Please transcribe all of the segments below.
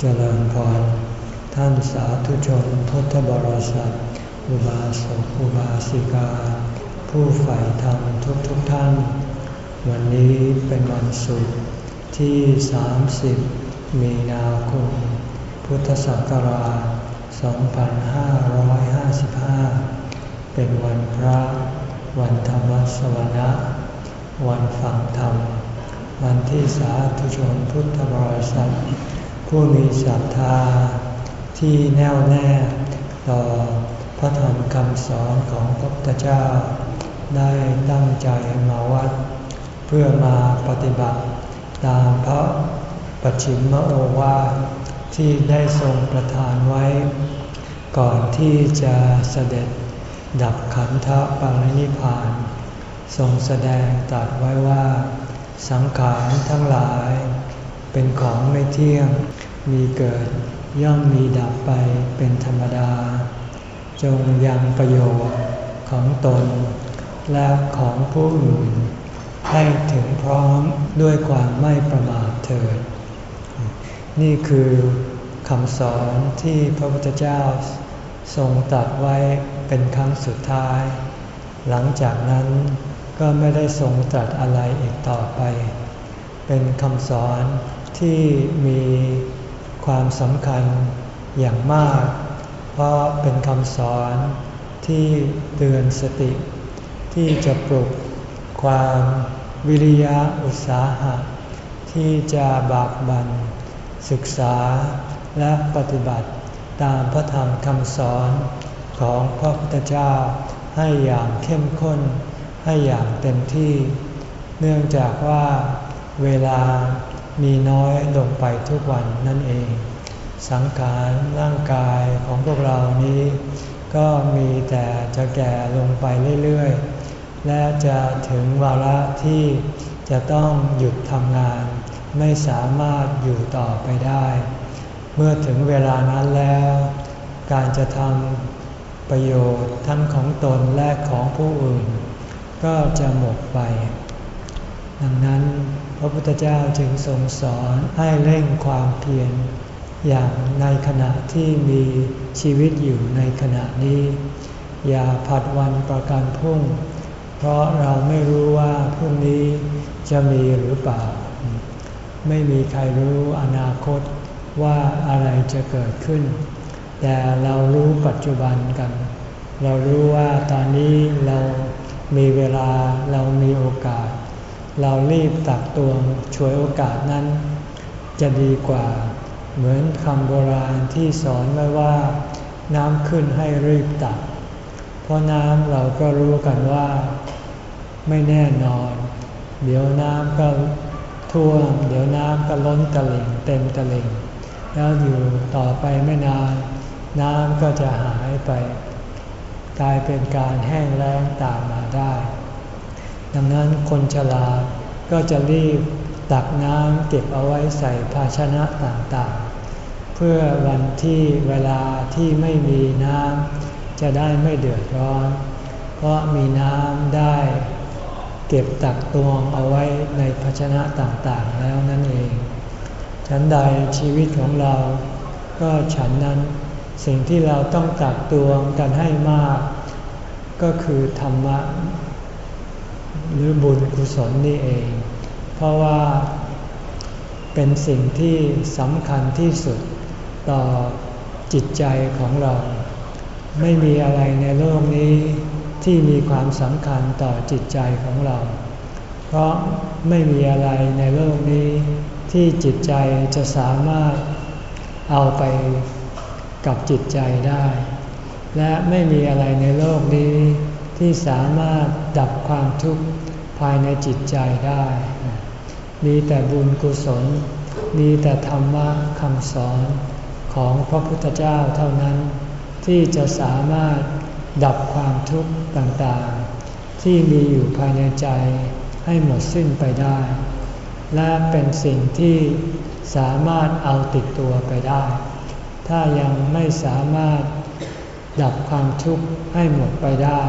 เจริญพร ท่านสาธุชนพุทธบริษัท อุบาสกอุบาสิกา ผู้ใฝ่ธรรมทุกทุกท่าน วันนี้เป็นวันศุกร์ที่ 30 มีนาคม พุทธศักราช 2555 เป็นวันพระ วันธรรมสวนะ วันฟังธรรม วันที่สาธุชนพุทธบริษัท ผู้มีศรัทธาที่แน่วแน่ต่อพระธรรมคำสอนของพระพุทธเจ้า ได้ตั้งใจมาวัด เพื่อมาปฏิบัติตามพระปชิมโอวาทที่ได้ทรงประทานไว้ ก่อนที่จะเสด็จดับขันธปรินิพาน ทรงแสดงตรัสไว้ว่า สังขารทั้งหลายเป็นของไม่เที่ยง มีเกิดย่อมมีดับไปเป็นธรรมดา จงยังประโยชน์ของตน และของผู้อื่น ให้ถึงพร้อมด้วยความไม่ประมาทเถิด นี่คือคำสอนที่พระพุทธเจ้าทรงตัดไว้เป็นครั้งสุดท้าย หลังจากนั้นก็ไม่ได้ทรงตรัสอะไรอีกต่อไป เป็นคำสอนที่มี ความสำคัญอย่างมาก เพราะเป็นคำสอนที่เตือนสติ ที่จะปลุกความวิริยะอุตสาหะ ที่จะบากบันศึกษาและปฏิบัติตามพระธรรมคำสอนของพระพุทธเจ้าให้อย่างเข้มข้น ให้อย่างเต็มที่ เนื่องจากว่าเวลา มีน้อยลงไปทุกวันนั่นเอง สังขารร่างกายของพวกเรานี้ ก็มีแต่จะแก่ลงไปเรื่อยๆ และจะถึงวาระที่จะต้องหยุดทำงาน ไม่สามารถอยู่ต่อไปได้ เมื่อถึงเวลานั้นแล้ว การจะทำประโยชน์ทั้งของตนและของผู้อื่น ก็จะหมดไป ดังนั้น ระพุทธเจ้าจึงทรงสอนให้เร่งความเพียรอย่างในขณะที่มีชีวิตอยู่ในขณะนี้ อย่าผัดวันประกันพรุ่ง เพราะเราไม่รู้ว่าพรุ่งนี้จะมีหรือเปล่า ไม่มีใครรู้อนาคตว่าอะไรจะเกิดขึ้น แต่เรารู้ปัจจุบันกัน เรารู้ว่าตอนนี้เรามีเวลาเรามีโอกาส เรารีบตักตวงช่วยโอกาสนั้น จะดีกว่า เหมือนคำโบราณที่สอนไว้ว่า น้ำขึ้นให้รีบตัก เพราะน้ำเราก็รู้กันว่า ไม่แน่นอน เดี๋ยวน้ำก็ท่วม เดี๋ยวน้ำก็ล้นตลิ่งเต็มตลิ่ง แล้วอยู่ต่อไปไม่นาน น้ำก็จะหายไป กลายเป็นการแห้งแล้งตามมาได้ ดังนั้นคนฉลาดก็จะรีบตักน้ำเก็บเอาไว้ใส่ภาชนะต่างๆ เพื่อวันที่เวลาที่ไม่มีน้ำจะได้ไม่เดือดร้อน เพราะมีน้ำได้เก็บตักตวงเอาไว้ในภาชนะต่างๆ แล้วนั่นเอง ฉันใดชีวิตของเราก็ฉันนั้นสิ่งที่เราต้องตักตวงกันให้มาก ก็คือธรรมะ หรือบุญกุศลนี่เอง เพราะว่าเป็นสิ่งที่สำคัญที่สุดต่อจิตใจของเรา ไม่มีอะไรในโลกนี้ที่มีความสำคัญต่อจิตใจของเรา เพราะไม่มีอะไรในโลกนี้ที่จิตใจจะสามารถเอาไปกับจิตใจได้ และไม่มีอะไรในโลกนี้ที่สามารถดับความทุกข์ ภายในจิตใจได้ มีแต่บุญกุศล มีแต่ธรรมะคำสอนของพระพุทธเจ้าเท่านั้น ที่จะสามารถดับความทุกข์ต่างๆ ที่มีอยู่ภายในใจให้หมดสิ้นไปได้ และเป็นสิ่งที่สามารถเอาติดตัวไปได้ ถ้ายังไม่สามารถดับความทุกข์ให้หมดไปได้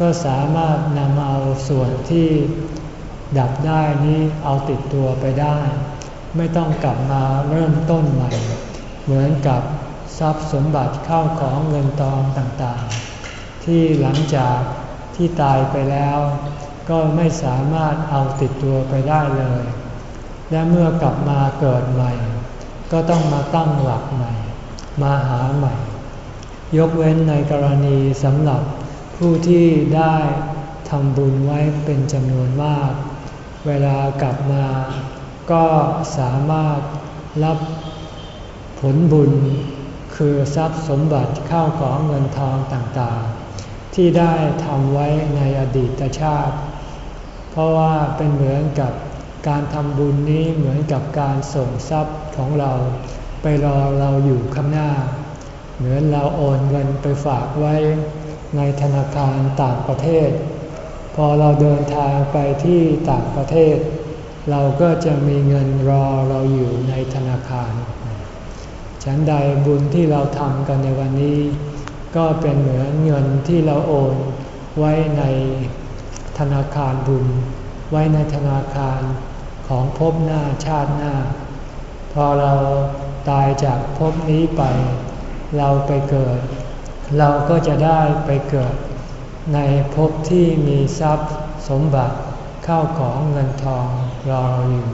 ก็สามารถนำเอาส่วนที่ดับได้นี้เอาติดตัวไปได้ ไม่ต้องกลับมาเริ่มต้นใหม่ เหมือนกับทรัพย์สมบัติเข้าของเงินทองต่างๆ ที่หลังจากที่ตายไปแล้ว ก็ไม่สามารถเอาติดตัวไปได้เลย และเมื่อกลับมาเกิดใหม่ ก็ต้องมาตั้งหลักใหม่ มาหาใหม่ ยกเว้นในกรณีสำหรับ ผู้ที่ได้ทำบุญไว้เป็นจำนวนมาก เวลากลับมา ก็สามารถรับผลบุญ คือทรัพย์สมบัติข้าวของเงินทองต่างๆ ที่ได้ทำไว้ในอดีตชาติ เพราะว่าเป็นเหมือนกับการทำบุญนี้เหมือนกับการส่งทรัพย์ของเราไปรอเราอยู่ข้างหน้า เหมือนเราโอนเงินไปฝากไว้ ในธนาคารต่างประเทศ พอเราเดินทางไปที่ต่างประเทศ เราก็จะมีเงินรอเราอยู่ในธนาคาร ฉันใดบุญที่เราทำกันในวันนี้ ก็เป็นเหมือนเงินที่เราโอนไว้ในธนาคารบุญ ไว้ในธนาคารของภพหน้าชาติหน้า พอเราตายจากภพนี้ไป เราไปเกิด เราก็จะได้ไปเกิดในภพที่มีทรัพย์สมบัติเข้าของเงินทองรอเราอยู่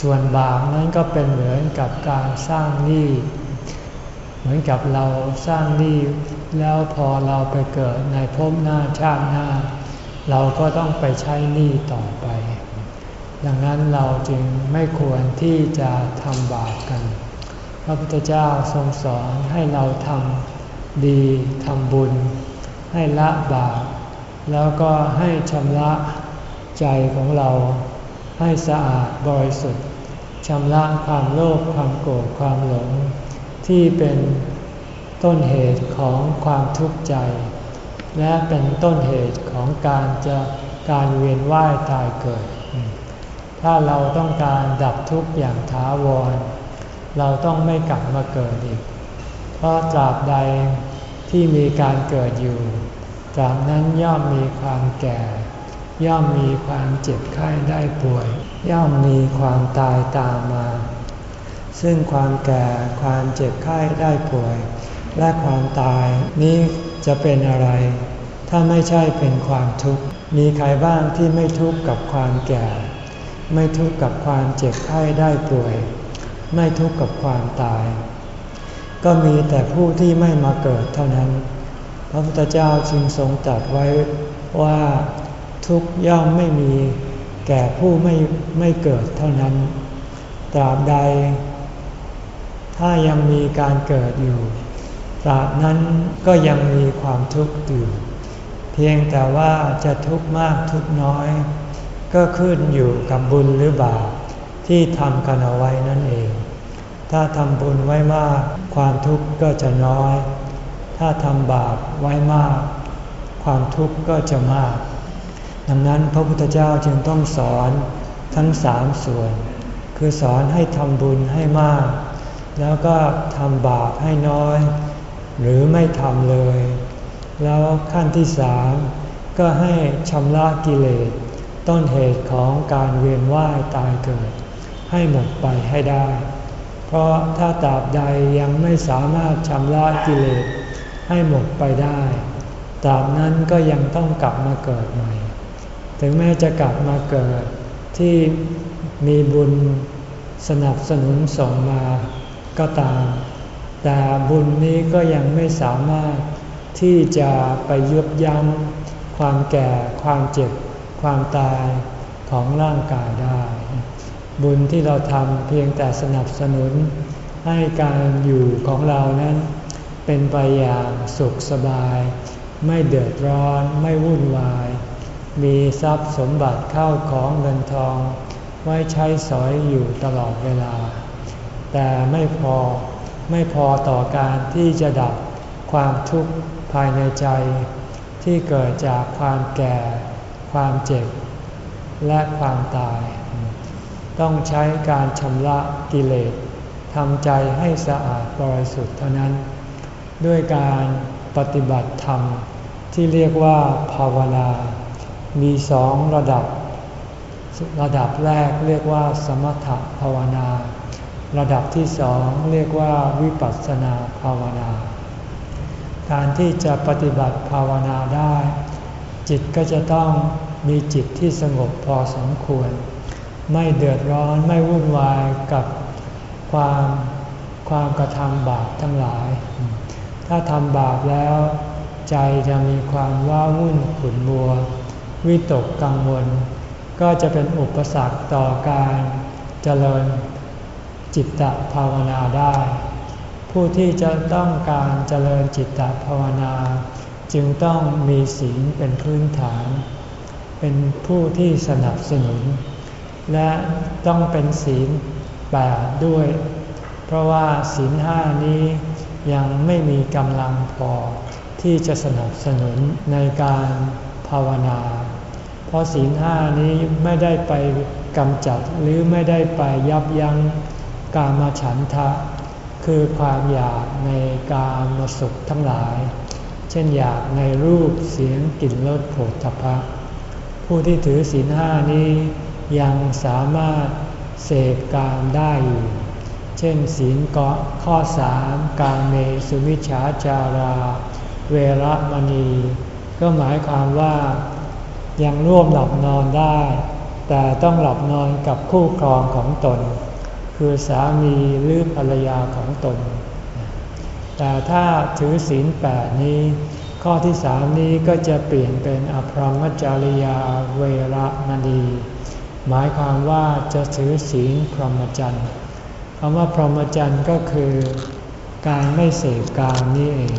ส่วนบาปนั้นก็เป็นเหมือนกับการสร้างหนี้ เหมือนกับเราสร้างหนี้แล้วพอเราไปเกิดในภพหน้าชาติหน้า เราก็ต้องไปใช้หนี้ต่อไป ดังนั้นเราจึงไม่ควรที่จะทำบาปกัน พระพุทธเจ้าทรงสอนให้เราทำดีทำบุญ ให้ละบาปแล้วก็ให้ชำระใจของเราให้สะอาดบริสุทธิ์ชำระความโลภความโกรธความหลง ที่เป็นต้นเหตุของความทุกข์ใจ และเป็นต้นเหตุของการจะการเวียนว่ายตายเกิด ถ้าเราต้องการดับทุกข์อย่างถาวร เราต้องไม่กลับมาเกิดอีก เพราะตราบใดที่มีการเกิดอยู่ ตราบนั้นย่อมมีความแก่ ย่อมมีความเจ็บไข้ได้ป่วย ย่อมมีความตายตามมา ซึ่งความแก่ความเจ็บไข้ได้ป่วย และความตายนี้จะเป็นอะไร ถ้าไม่ใช่เป็นความทุกข์ มีใครบ้างที่ไม่ทุกข์กับความแก่ ไม่ทุกข์กับความเจ็บไข้ได้ป่วย ไม่ทุกข์กับความตาย ก็มีแต่ผู้ที่ไม่มาเกิดเท่านั้น พระพุทธเจ้าจึงทรงตรัสไว้ว่าทุกย่อมไม่มีแก่ผู้ไม่ไม่เกิดเท่านั้น ตราบใด ถ้ายังมีการเกิดอยู่ ตราบนั้นก็ยังมีความทุกข์อยู่ เพียงแต่ว่าจะทุกข์มากทุกข์น้อย ก็ขึ้นอยู่กับบุญหรือบาปที่ทำกันเอาไว้นั่นเอง ถ้าทำบุญไว้มาก ความทุกข์ก็จะน้อย ถ้าทำบาปไว้มาก ความทุกข์ก็จะมาก ดังนั้นพระพุทธเจ้าจึงต้องสอนทั้งสามส่วน คือสอนให้ทำบุญให้มาก แล้วก็ทำบาปให้น้อย หรือไม่ทำเลย แล้วขั้นที่สามก็ให้ชำระกิเลส ต้นเหตุของการเวียนว่ายตายเกิด ให้หมดไปให้ได้ เพราะถ้าตราบใดยังไม่สามารถชำระกิเลสให้หมดไปได้ตราบนั้นก็ยังต้องกลับมาเกิดใหม่ ถึงแม้จะกลับมาเกิดที่มีบุญสนับสนุนส่งมาก็ตาม แต่บุญนี้ก็ยังไม่สามารถที่จะไปยุบยั้งความแก่ ความเจ็บ ความตายของร่างกายได้ บุญที่เราทำเพียงแต่สนับสนุน ให้การอยู่ของเรานั้น เป็นไปอย่างสุขสบาย ไม่เดือดร้อนไม่วุ่นวาย มีทรัพย์สมบัติเข้าของเงินทอง ไว้ใช้สอยอยู่ตลอดเวลา แต่ไม่พอไม่พอต่อการที่จะดับความทุกข์ภายในใจ ที่เกิดจากความแก่ ความเจ็บ และความตาย ต้องใช้การชำระกิเลสทำใจให้สะอาดบริสุทธิ์เท่านั้น ด้วยการปฏิบัติธรรมที่เรียกว่าภาวนา มีสองระดับ ระดับแรกเรียกว่าสมถภาวนา ระดับที่สองเรียกว่าวิปัสสนาภาวนา การที่จะปฏิบัติภาวนาได้ จิตก็จะต้องมีจิตที่สงบพอสมควร ไม่เดือดร้อนไม่วุ่นวายกับความความกระทำบาปทั้งหลาย ถ้าทำบาปแล้ว ใจจะมีความว้าวุ่นขุ่นมัว วิตกกังวล ก็จะเป็นอุปสรรคต่อการเจริญจิตตภาวนาได้ ผู้ที่จะต้องการเจริญจิตตภาวนา จึงต้องมีศีลเป็นพื้นฐาน เป็นผู้ที่สนับสนุน และต้องเป็นศีลแปดด้วย เพราะว่าศีลห้านี้ยังไม่มีกำลังพอที่จะสนับสนุนในการภาวนา เพราะศีลห้านี้ไม่ได้ไปกำจัดหรือไม่ได้ไปยับยั้งกามฉันทะ คือความอยากในกามสุขทั้งหลาย เช่นอยากในรูปเสียงกลิ่นรสโผฏฐัพพะผู้ที่ถือศีลห้านี้ ยังสามารถเสพกามได้อยู่ เช่นศีลเกาะข้อสามกาเมสุมิชาจารา เวรมณี ก็หมายความว่ายังร่วมหลับนอนได้ แต่ต้องหลับนอนกับคู่ครองของตน คือสามีหรือภรรยาของตน แต่ถ้าถือศีลแปดนี้ ข้อที่สามนี้ก็จะเปลี่ยนเป็นอภรมจริยาเวรมณี หมายความว่าจะถือศีลพรหมจรรย์คำว่าพรหมจรรย์ก็คือการไม่เสพกามนี่เอง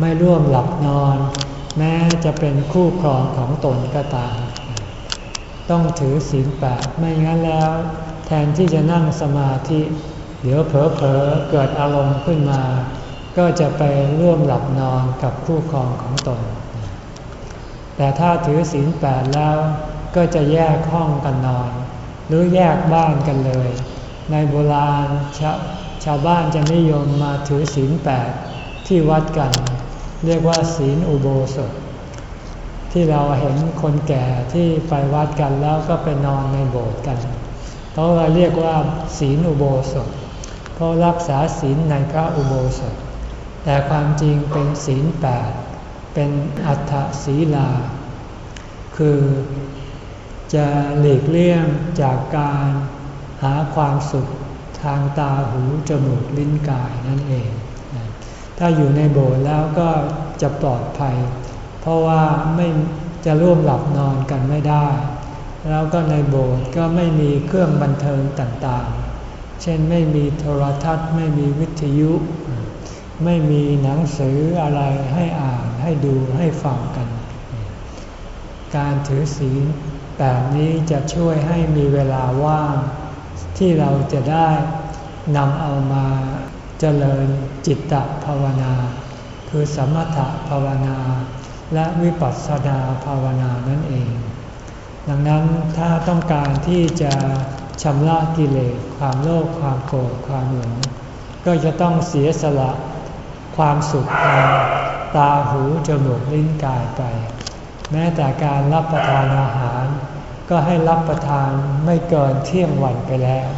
ไม่ร่วมหลับนอน แม้จะเป็นคู่ครองของตนก็ตามต้องถือศีลแปดไม่งั้นแล้ว แทนที่จะนั่งสมาธิ เดี๋ยวเผลอๆเกิดอารมณ์ขึ้นมา ก็จะไปร่วมหลับนอนกับคู่ครองของตน แต่ถ้าถือศีลแปดแล้ว ก็จะแยกห้องกันนอน หรือแยกบ้านกันเลย ในโบราณชาชาวบ้านจะนิยมมาถือศีลแปดที่วัดกัน เรียกว่าศีลอุโบสถ ที่เราเห็นคนแก่ที่ไปวัดกันแล้วก็ไปนอนในโบสถ์กันเขาเรียกว่าศีลอุโบสถ เพราะรักษาศีลในพระอุโบสถ แต่ความจริงเป็นศีลแปดเป็นอัตถศีลา คือ จะหลีกเลี่ยงจากการหาความสุขทางตาหูจมูกลิ้นกายนั่นเอง ถ้าอยู่ในโบสถ์แล้วก็จะปลอดภัย เพราะว่าไม่จะร่วมหลับนอนกันไม่ได้ แล้วก็ในโบสถ์ก็ไม่มีเครื่องบันเทิงต่างๆ เช่นไม่มีโทรทัศน์ ไม่มีวิทยุ ไม่มีหนังสืออะไรให้อ่านให้ดูให้ฟังกัน การถือศีล แบบนี้จะช่วยให้มีเวลาว่าง ที่เราจะได้นำเอามาเจริญจิตตภาวนา คือสมถภาวนา และวิปัสสนาภาวนานั่นเอง ดังนั้นถ้าต้องการที่จะชำระกิเลสความโลภความโกรธความหลงก็จะต้องเสียสละความสุขทางตาหูจมูกลิ้นกายไป แม้แต่การรับประทานอาหาร ก็ให้รับประทานไม่เกินเที่ยงวันไปแล้ว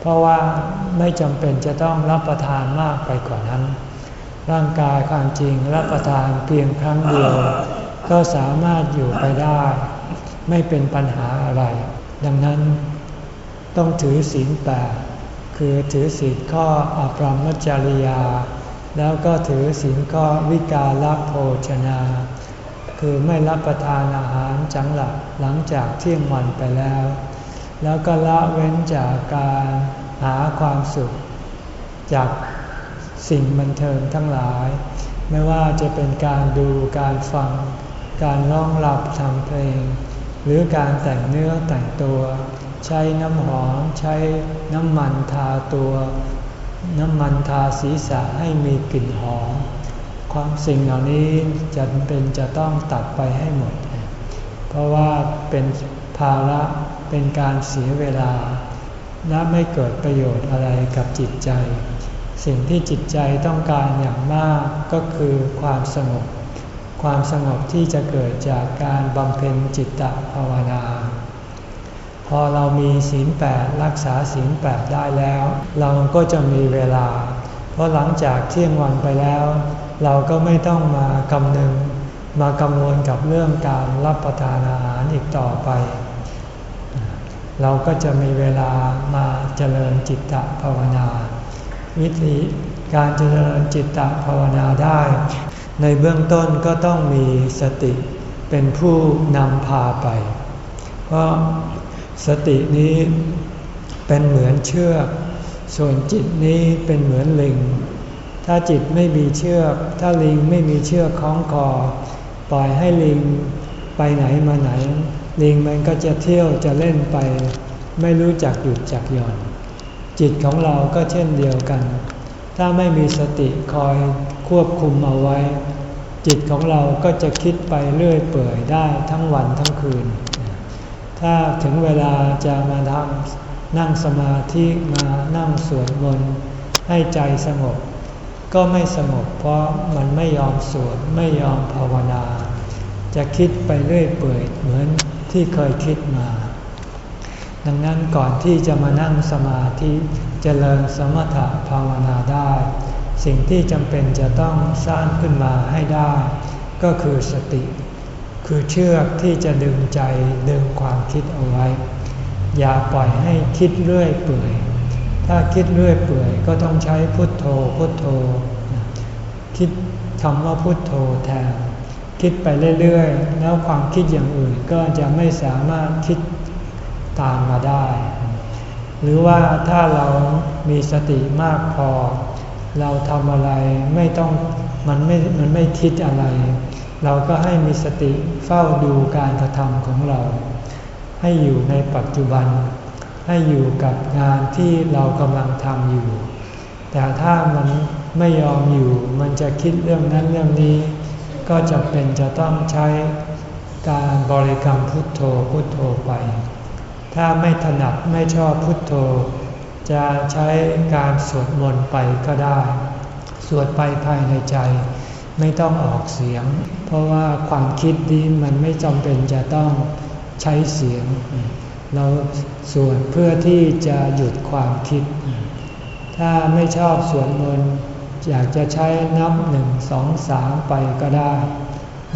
เพราะว่าไม่จำเป็นจะต้องรับประทานมากไปกว่านั้น ร่างกายความจริงรับประทานเพียงครั้งเดียว ก็สามารถอยู่ไปได้ ไม่เป็นปัญหาอะไร ดังนั้นต้องถือศีลแปดคือถือศีลข้ออปรมจริยา แล้วก็ถือศีลข้อวิกาลโภชนา คือไม่รับประทานอาหารจังหลับ หลังจากเที่ยงวันไปแล้ว แล้วก็ละเว้นจากการหาความสุข จากสิ่งบันเทิงทั้งหลาย ไม่ว่าจะเป็นการดูการฟัง การร้องหลับทำเพลง หรือการแต่งเนื้อแต่งตัว ใช้น้ำหอมใช้น้ำมันทาตัว น้ำมันทาศีรษะให้มีกลิ่นหอมความสิ่งเหล่านี้จะเป็นจะต้องตัดไปให้หมด เพราะว่าเป็นภาระเป็นการเสียเวลา และไม่เกิดประโยชน์อะไรกับจิตใจ สิ่งที่จิตใจต้องการอย่างมากก็คือความสงบ ความสงบที่จะเกิดจากการบำเพ็ญจิตตภาวนา พอเรามีศีลแปดรักษาศีลแปดได้แล้ว เราก็จะมีเวลา เพราะหลังจากเที่ยงวันไปแล้ว เราก็ไม่ต้องมากำนึง มากังวลกับเรื่องการรับประทานอาหารอีกต่อไป เราก็จะมีเวลามาเจริญจิตตภาวนา วิธีการเจริญจิตตภาวนาได้ ในเบื้องต้นก็ต้องมีสติเป็นผู้นำพาไป เพราะสตินี้เป็นเหมือนเชือก ส่วนจิตนี้เป็นเหมือนลิง ถ้าจิตไม่มีเชือก ถ้าลิงไม่มีเชือกคล้องคอ ปล่อยให้ลิงไปไหนมาไหน ลิงมันก็จะเที่ยวจะเล่นไป ไม่รู้จักหยุดจักหย่อน จิตของเราก็เช่นเดียวกัน ถ้าไม่มีสติคอยควบคุมเอาไว้ จิตของเราก็จะคิดไปเรื่อยเปื่อยได้ทั้งวันทั้งคืน ถ้าถึงเวลาจะมาทำนั่งสมาธิมานั่งสวดมนต์ให้ใจสงบ ก็ไม่สงบเพราะมันไม่ยอมสวดไม่ยอมภาวนา จะคิดไปเรื่อยเปื่อยเหมือนที่เคยคิดมา ดังนั้นก่อนที่จะมานั่งสมาธิจเจริญสมถะภาวนาได้ สิ่งที่จำเป็นจะต้องสร้างขึ้นมาให้ได้ ก็คือสติ คือเชือกที่จะดึงใจดึงความคิดเอาไว้ อย่าปล่อยให้คิดเรื่อยเปื่อย ถ้าคิดเรื่อยเปื่อยก็ต้องใช้พุทโธพุทโธ คิดคำว่าพุทโธแทน คิดไปเรื่อยๆ แล้วความคิดอย่างอื่นก็จะไม่สามารถคิดตามมาได้ หรือว่าถ้าเรามีสติมากพอ เราทำอะไรไม่ต้องมันไม่มันไม่คิดอะไร เราก็ให้มีสติเฝ้าดูการกระทำของเรา ให้อยู่ในปัจจุบัน ให้อยู่กับงานที่เรากำลังทำอยู่ แต่ถ้ามันไม่ยอมอยู่ มันจะคิดเรื่องนั้นเรื่องนี้ ก็จะเป็นจะต้องใช้การบริกรรมพุทโธพุทโธไป ถ้าไม่ถนัดไม่ชอบพุทโธ จะใช้การสวดมนต์ไปก็ได้ สวดไปภายในใจ ไม่ต้องออกเสียง เพราะว่าความคิดนี้มันไม่จำเป็นจะต้องใช้เสียง เราสวดเพื่อที่จะหยุดความคิด ถ้าไม่ชอบสวดมนต์อยากจะใช้นับหนึ่งสองสามไปก็ได้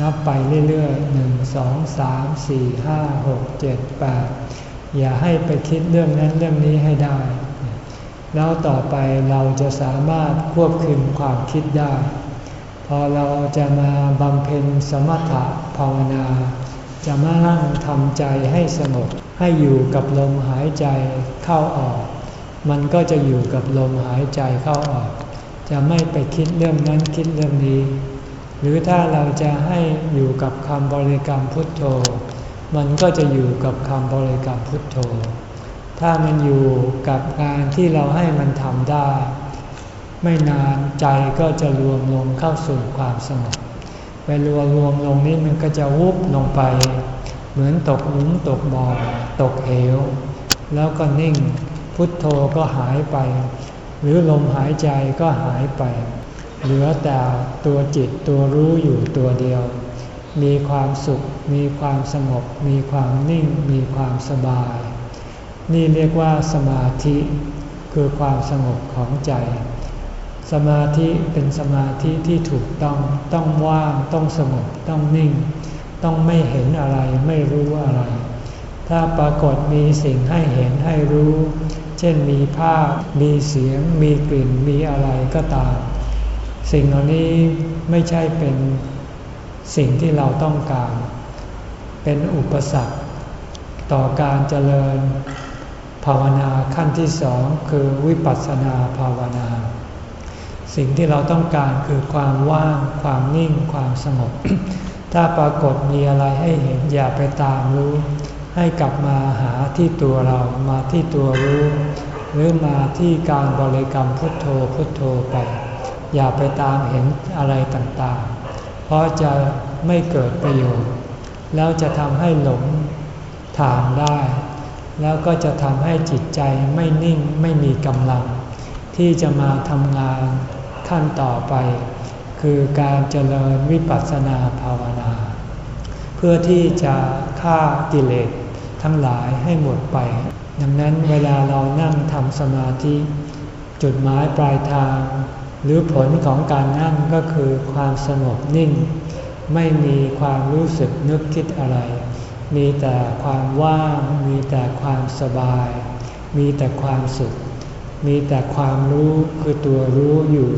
นับไปเรื่อยๆหนึ่งสองสามสี่ห้าหกเจ็ดแปดอย่าให้ไปคิดเรื่องนั้นเรื่องนี้ให้ได้ แล้วต่อไปเราจะสามารถควบคุมความคิดได้ พอเราจะมาบำเพ็ญสมถะภาวนา จะมานั่งทำใจให้สงบให้อยู่กับลมหายใจเข้าออก มันก็จะอยู่กับลมหายใจเข้าออก จะไม่ไปคิดเรื่องนั้นคิดเรื่องนี้ หรือถ้าเราจะให้อยู่กับคำบริกรรมพุทโธ มันก็จะอยู่กับคำบริกรรมพุทโธ ถ้ามันอยู่กับงานที่เราให้มันทำได้ ไม่นานใจก็จะรวมลงเข้าสู่ความสงบ ไปรวรวมลงนี้มันก็จะวุบลงไป เหมือนตกหลุมตกบ่อตกเหว แล้วก็นิ่ง พุทโธก็หายไป หรือลมหายใจก็หายไป เหลือแต่ตัวจิตตัวรู้อยู่ตัวเดียว มีความสุข มีความสงบ มีความนิ่ง มีความสบาย นี่เรียกว่าสมาธิ คือความสงบของใจ สมาธิเป็นสมาธิที่ถูกต้องต้องว่างต้องสงบต้องนิ่ง ต้องไม่เห็นอะไรไม่รู้อะไร ถ้าปรากฏมีสิ่งให้เห็นให้รู้ เช่นมีภาพ มีเสียง มีกลิ่นมีอะไรก็ตาม สิ่งเหล่านี้ไม่ใช่เป็นสิ่งที่เราต้องการ เป็นอุปสรรค ต่อการเจริญภาวนาขั้นที่สองคือวิปัสสนาภาวนา สิ่งที่เราต้องการคือความว่าง ความนิ่ง ความสงบ ถ้าปรากฏมีอะไรให้เห็นอย่าไปตามรู้ ให้กลับมาหาที่ตัวเรามาที่ตัวรู้ หรือมาที่การบริกรรมพุทโธพุทโธไป อย่าไปตามเห็นอะไรต่างๆ เพราะจะไม่เกิดประโยชน์ แล้วจะทำให้หลงทางได้ แล้วก็จะทำให้จิตใจไม่นิ่งไม่มีกำลังที่จะมาทำงาน ขั้นต่อไป คือการเจริญวิปัสสนาภาวนา เพื่อที่จะฆ่ากิเลสทั้งหลายให้หมดไป ดังนั้นเวลาเรานั่งทำสมาธิ จุดหมายปลายทาง หรือผลของการนั่งก็คือความสงบนิ่ง ไม่มีความรู้สึกนึกคิดอะไร มีแต่ความว่าง มีแต่ความสบาย มีแต่ความสุข มีแต่ความรู้คือตัวรู้อยู่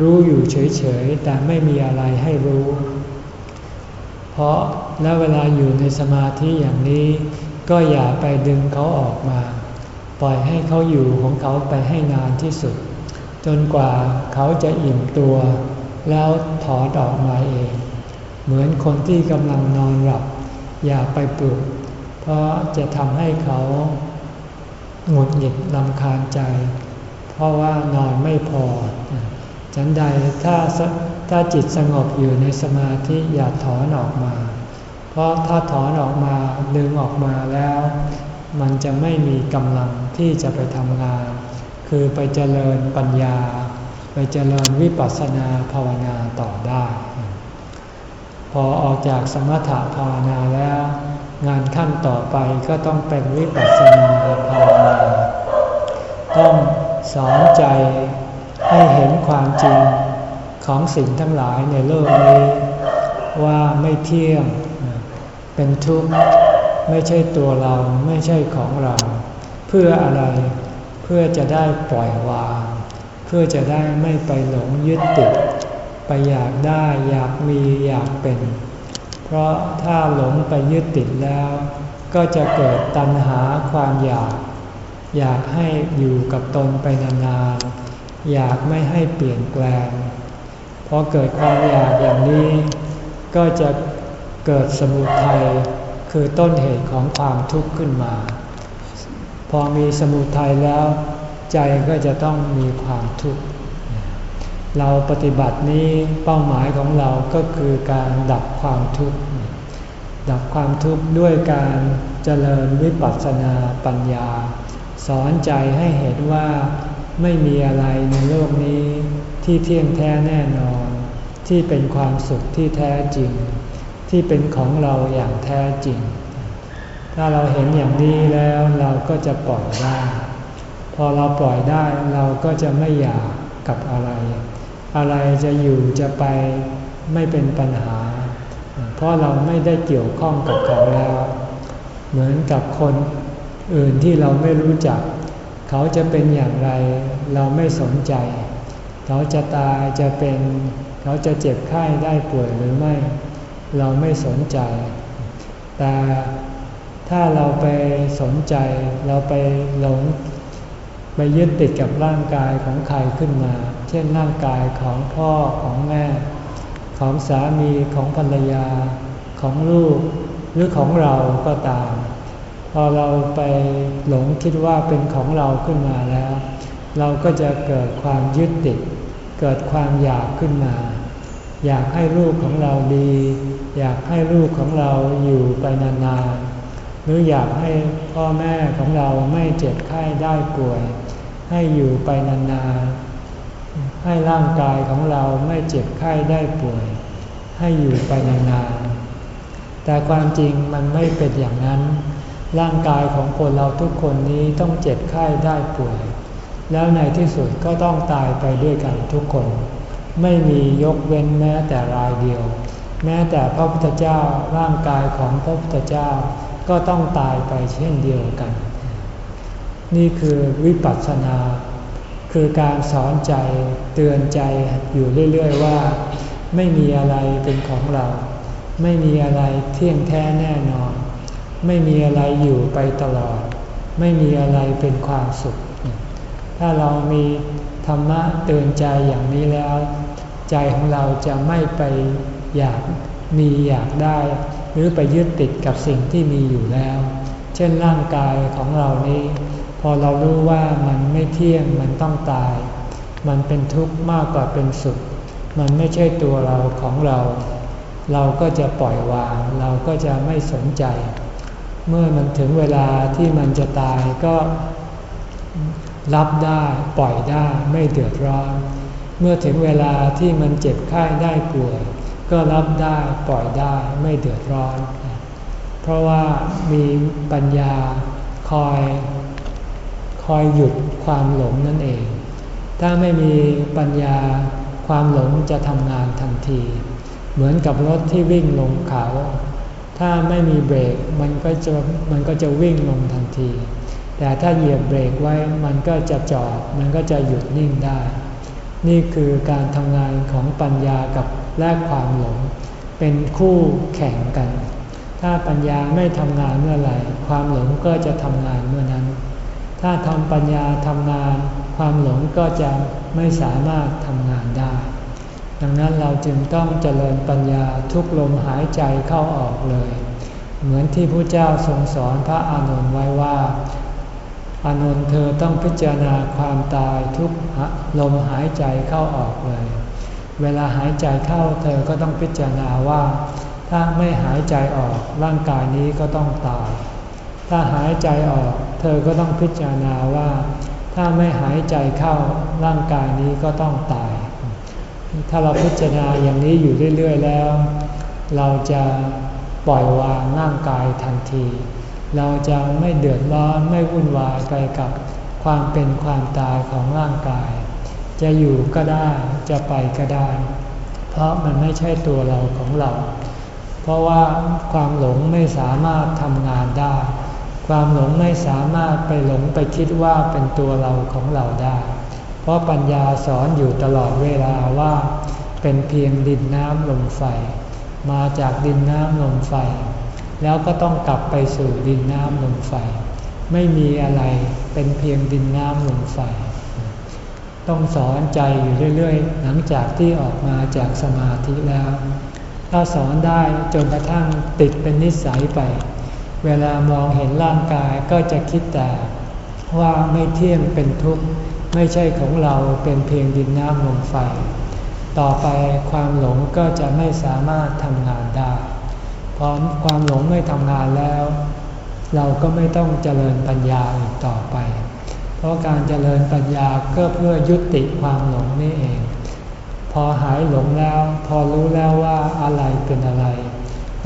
รู้อยู่เฉยๆ แต่ไม่มีอะไรให้รู้ เพราะแล้วเวลาอยู่ในสมาธิอย่างนี้ ก็อย่าไปดึงเขาออกมา ปล่อยให้เขาอยู่ของเขาไปให้นานที่สุด จนกว่าเขาจะอิ่มตัว แล้วถอนออกมาเอง เหมือนคนที่กำลังนอนหลับ อย่าไปปลุก เพราะจะทำให้เขาหงุดหงิดลำคาญใจ เพราะว่านอนไม่พอ ฉันใดถ้าถ้าจิตสงบอยู่ในสมาธิอย่าถอนออกมา เพราะถ้าถอนออกมาดึงออกมาแล้ว มันจะไม่มีกำลังที่จะไปทำงาน คือไปเจริญปัญญา ไปเจริญวิปัสสนาภาวนาต่อได้ พอออกจากสมถะภาวนาแล้ว งานขั้นต่อไปก็ต้องเป็นวิปัสสนาภาวนา ต้องสอนใจ ให้เห็นความจริงของสิ่งทั้งหลายในโลกนี้ ว่าไม่เที่ยง เป็นทุกข์ไม่ใช่ตัวเราไม่ใช่ของเรา เพื่ออะไรเพื่อจะได้ปล่อยวาง เพื่อจะได้ไม่ไปหลงยึดติด ไปอยากได้อยากมีอยากเป็น เพราะถ้าหลงไปยึดติดแล้ว ก็จะเกิดตัณหาความอยาก อยากให้อยู่กับตนไปนานๆ อยากไม่ให้เปลี่ยนแปลงพอเกิดความอยากอย่างนี้ ก็จะเกิดสมุทัยคือต้นเหตุของความทุกข์ขึ้นมา พอมีสมุทัยแล้ว ใจก็จะต้องมีความทุกข์เราปฏิบัตินี้เป้าหมายของเราก็คือการดับความทุกข์ดับความทุกข์ด้วยการเจริญวิปัสสนาปัญญา สอนใจให้เห็นว่า ไม่มีอะไรในโลกนี้ที่เที่ยงแท้แน่นอน ที่เป็นความสุขที่แท้จริง ที่เป็นของเราอย่างแท้จริง ถ้าเราเห็นอย่างนี้แล้วเราก็จะปล่อยได้ พอเราปล่อยได้เราก็จะไม่อยากกับอะไร อะไรจะอยู่จะไปไม่เป็นปัญหา เพราะเราไม่ได้เกี่ยวข้องกับเขาแล้ว เหมือนกับคนอื่นที่เราไม่รู้จัก เขาจะเป็นอย่างไรเราไม่สนใจ เขาจะตายจะเป็น เขาจะเจ็บไข้ได้ป่วยหรือไม่ เราไม่สนใจ แต่ถ้าเราไปสนใจเราไปหลงไปยึดติดกับร่างกายของใครขึ้นมา เช่นร่างกายของพ่อของแม่ ของสามีของภรรยา ของลูกหรือของเราก็ตาม พอเราไปหลงคิดว่าเป็นของเราขึ้นมาแล้ว เราก็จะเกิดความยึดติด เกิดความอยากขึ้นมา อยากให้ลูกของเราดี อยากให้ลูกของเราอยู่ไปนานๆหรืออยากให้พ่อแม่ของเราไม่เจ็บไข้ได้ป่วย ให้อยู่ไปนานๆให้ร่างกายของเราไม่เจ็บไข้ได้ป่วย ให้อยู่ไปนานๆแต่ความจริงมันไม่เป็นอย่างนั้น ร่างกายของคนเราทุกคนนี้ต้องเจ็บไข้ได้ป่วย แล้วในที่สุดก็ต้องตายไปด้วยกันทุกคน ไม่มียกเว้นแม้แต่รายเดียว แม้แต่พระพุทธเจ้าร่างกายของพระพุทธเจ้าก็ต้องตายไปเช่นเดียวกัน นี่คือวิปัสสนา คือการสอนใจเตือนใจอยู่เรื่อยๆว่า ไม่มีอะไรเป็นของเรา ไม่มีอะไรเที่ยงแท้แน่นอน ไม่มีอะไรอยู่ไปตลอด ไม่มีอะไรเป็นความสุข ถ้าเรามีธรรมะเตือนใจอย่างนี้แล้ว ใจของเราจะไม่ไปอยากมีอยากได้ หรือไปยึดติดกับสิ่งที่มีอยู่แล้ว เช่นร่างกายของเรานี้ พอเรารู้ว่ามันไม่เที่ยงมันต้องตาย มันเป็นทุกข์มากกว่าเป็นสุข มันไม่ใช่ตัวเราของเรา เราก็จะปล่อยวาง เราก็จะไม่สนใจ เมื่อมันถึงเวลาที่มันจะตายก็รับได้ปล่อยได้ไม่เดือดร้อน เมื่อถึงเวลาที่มันเจ็บไข้ได้ป่วย ก็รับได้ปล่อยได้ไม่เดือดร้อน เพราะว่ามีปัญญาคอยคอยหยุดความหลงนั่นเอง ถ้าไม่มีปัญญาความหลงจะทำงานทันที เหมือนกับรถที่วิ่งลงเขา ถ้าไม่มีเบรกมันก็จะมันก็จะวิ่งลงทันที แต่ถ้าเหยียบเบรกไว้มันก็จะจอด มันก็จะหยุดนิ่งได้ นี่คือการทำงานของปัญญากับแลกความหลง เป็นคู่แข่งกัน ถ้าปัญญาไม่ทำงานเมื่อไหร่ ความหลงก็จะทำงานเมื่อนั้น ถ้าทำปัญญาทำงาน ความหลงก็จะไม่สามารถทำงานได้ ดังนั้นเราจึงต้องเจริญปัญญาทุกลมหายใจเข้าออกเลย เหมือนที่พระเจ้าทรงสอนพระอานนท์ไว้ว่า อานนท์เธอต้องพิจารณาความตายทุกลมหายใจเข้าออกเลย เวลาหายใจเข้าเธอก็ต้องพิจารณาว่า ถ้าไม่หายใจออกร่างกายนี้ก็ต้องตาย ถ้าหายใจออก เธอก็ต้องพิจารณาว่า ถ้าไม่หายใจเข้าร่างกายนี้ก็ต้องตาย ถ้าเราพิจารณาอย่างนี้อยู่เรื่อย ๆ แล้ว เราจะปล่อยวางร่างกายทันที เราจะไม่เดือดร้อนไม่วุ่นวายไปกับความเป็นความตายของร่างกาย จะอยู่ก็ได้จะไปก็ได้ เพราะมันไม่ใช่ตัวเราของเรา เพราะว่าความหลงไม่สามารถทำงานได้ ความหลงไม่สามารถไปหลงไปคิดว่าเป็นตัวเราของเราได้ เพราะปัญญาสอนอยู่ตลอดเวลาว่า เป็นเพียงดินน้ำลมไฟ มาจากดินน้ำลมไฟ แล้วก็ต้องกลับไปสู่ดินน้ำลมไฟ ไม่มีอะไรเป็นเพียงดินน้ำลมไฟ ต้องสอนใจอยู่เรื่อยๆ หลังจากที่ออกมาจากสมาธิแล้ว ถ้าสอนได้จนกระทั่งติดเป็นนิสัยไป เวลามองเห็นร่างกายก็จะคิดแต่ว่าไม่เที่ยงเป็นทุกข์ ไม่ใช่ของเราเป็นเพียงดินน้ำลมไฟ ต่อไปความหลงก็จะไม่สามารถทำงานได้ พอความหลงไม่ทำงานแล้ว เราก็ไม่ต้องเจริญปัญญาอีกต่อไป เพราะการเจริญปัญญาก็เพื่อยุติความหลงนี่เอง พอหายหลงแล้ว พอรู้แล้วว่าอะไรเป็นอะไร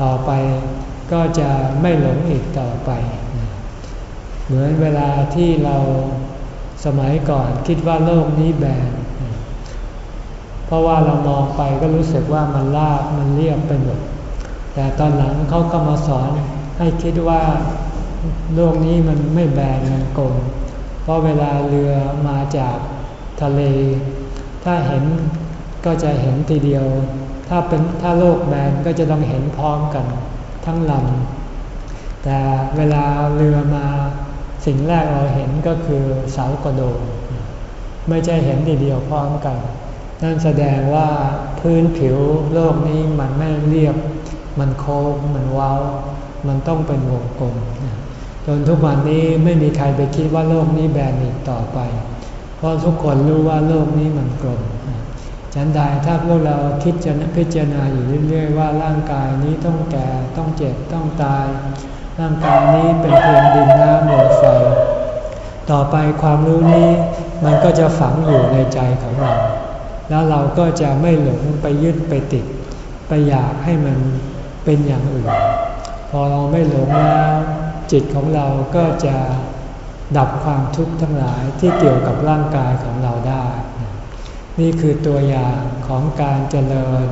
ต่อไปก็จะไม่หลงอีกต่อไป เหมือนเวลาที่เรา สมัยก่อนคิดว่าโลกนี้แบน เพราะว่าเรามองไปก็รู้สึกว่ามันลาบมันเรียบไปหมด แต่ตอนหลังเขาก็มาสอนให้คิดว่าโลกนี้มันไม่แบนมันกลม เพราะเวลาเรือมาจากทะเล ถ้าเห็นก็จะเห็นทีเดียว ถ้าเป็นถ้าโลกแบนก็จะต้องเห็นพร้อมกันทั้งลำแต่เวลาเรือมา สิ่งแรกเราเห็นก็คือเสากระโดงไม่ใช่เห็นทีเดียวพร้อมกัน นั่นแสดงว่าพื้นผิวโลกนี้มันไม่เรียบ มันโค้งมันเว้า มันต้องเป็นวงกลมจนทุกวันนี้ไม่มีใครไปคิดว่าโลกนี้แบนอีกต่อไป เพราะทุกคนรู้ว่าโลกนี้มันกลมฉันใดถ้าพวกเราคิดจะพิจารณาอยู่เรื่อยๆว่าร่างกายนี้ต้องแก่ต้องเจ็บต้องตาย ร่างกายนี้เป็นเพียงดินน้ำลมไฟ ต่อไปความรู้นี้มันก็จะฝังอยู่ในใจของเรา แล้วเราก็จะไม่หลงไปยึดไปติด ไปอยากให้มันเป็นอย่างอื่น พอเราไม่หลงแล้วจิตของเราก็จะดับความทุกข์ทั้งหลายที่เกี่ยวกับร่างกายของเราได้ นี่คือตัวอย่างของการเจริญ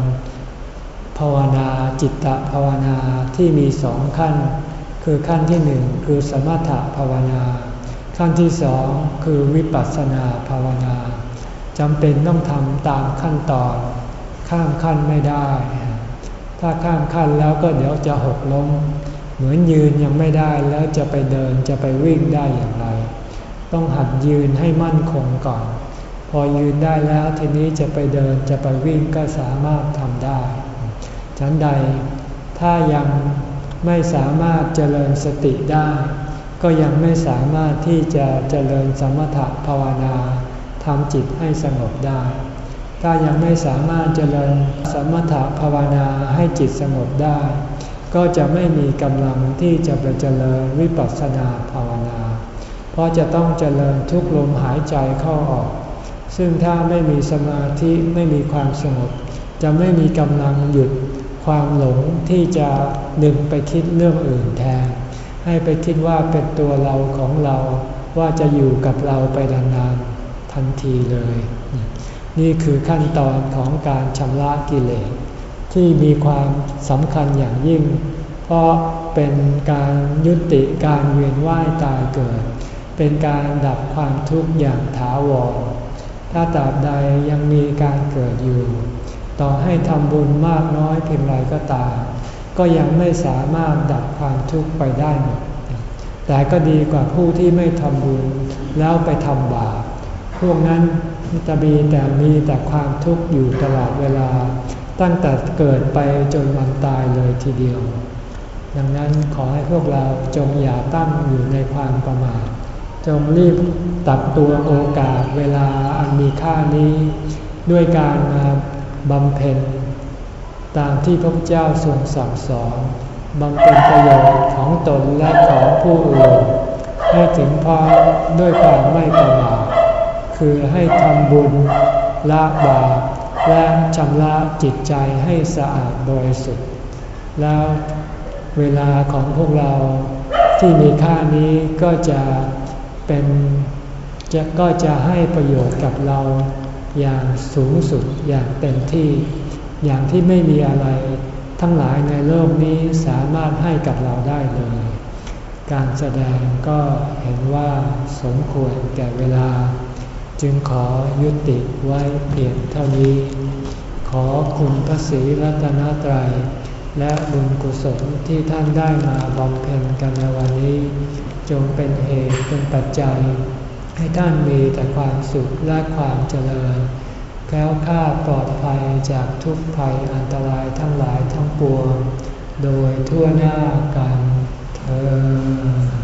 ภาวนาจิตตภาวนาที่มีสองขั้น คือขั้นที่หนึ่งคือสมถภาวนา ขั้นที่สองคือวิปัสสนาภาวนาจำเป็นต้องทำตามขั้นตอน ข้ามขั้นไม่ได้ ถ้าข้ามขั้นแล้วก็เดี๋ยวจะหกล้ม เหมือนยืนยังไม่ได้แล้วจะไปเดินจะไปวิ่งได้อย่างไร ต้องหัดยืนให้มั่นคงก่อน พอยืนได้แล้วทีนี้จะไปเดินจะไปวิ่งก็สามารถทำได้ ฉันใดถ้ายัง ไม่สามารถเจริญสติได้ ก็ยังไม่สามารถที่จะเจริญสมถะภาวนาทำจิตให้สงบได้ ถ้ายังไม่สามารถเจริญสมถะภาวนาให้จิตสงบได้ ก็จะไม่มีกำลังที่จะไปเจริญวิปัสสนาภาวนา เพราะจะต้องเจริญทุกลมหายใจเข้าออก ซึ่งถ้าไม่มีสมาธิไม่มีความสงบ จะไม่มีกำลังหยุด ความหลงที่จะดึงไปคิดเรื่องอื่นแทน ให้ไปคิดว่าเป็นตัวเราของเราว่าจะอยู่กับเราไปนานๆทันทีเลย นี่คือขั้นตอนของการชำระกิเลสที่มีความสำคัญอย่างยิ่ง เพราะเป็นการยุติการเวียนว่ายตายเกิด เป็นการดับความทุกข์อย่างถาวรถ้าตราบใดยังมีการเกิดอยู่ ต่อให้ทำบุญมากน้อยเพียงไรก็ตาม ก็ยังไม่สามารถดับความทุกข์ไปได้หมด แต่ก็ดีกว่าผู้ที่ไม่ทำบุญแล้วไปทำบาป พวกนั้นจะมีแต่มีแต่ความทุกข์อยู่ตลอดเวลา ตั้งแต่เกิดไปจนวันตายเลยทีเดียว ดังนั้นขอให้พวกเราจงอย่าตั้งอยู่ในความประมาท จงรีบตัดตัวโอกาสเวลาอันมีค่านี้ ด้วยการมา บำเพ็ญตามที่พระเจ้าทรงสั่งสอนบำเพ็ญประโยชน์ของตนและของผู้อื่น ให้ถึงพร้อมด้วยความไม่ประมาทคือให้ทำบุญละบาปและชำระจิตใจให้สะอาดบริสุทธิ์ แล้วเวลาของพวกเราที่มีค่านี้ก็จะเป็นจะก็จะให้ประโยชน์กับเรา อย่างสูงสุดอย่างเต็มที่ อย่างที่ไม่มีอะไรทั้งหลายในโลกนี้สามารถให้กับเราได้เลย การแสดงก็เห็นว่าสมควรแก่เวลา จึงขอยุติไว้เพียงเท่านี้ ขอคุณพระศรีรัตนตรัย และบุญกุศลที่ท่านได้มาบำเพ็ญกันในวันนี้ จงเป็นเหตุเป็นปัจจัย ให้ท่านมีแต่ความสุขและความเจริญ แก้วข้าปลอดภัยจากทุกภัยอันตรายทั้งหลายทั้งปวง โดยทั่วหน้ากันเธอ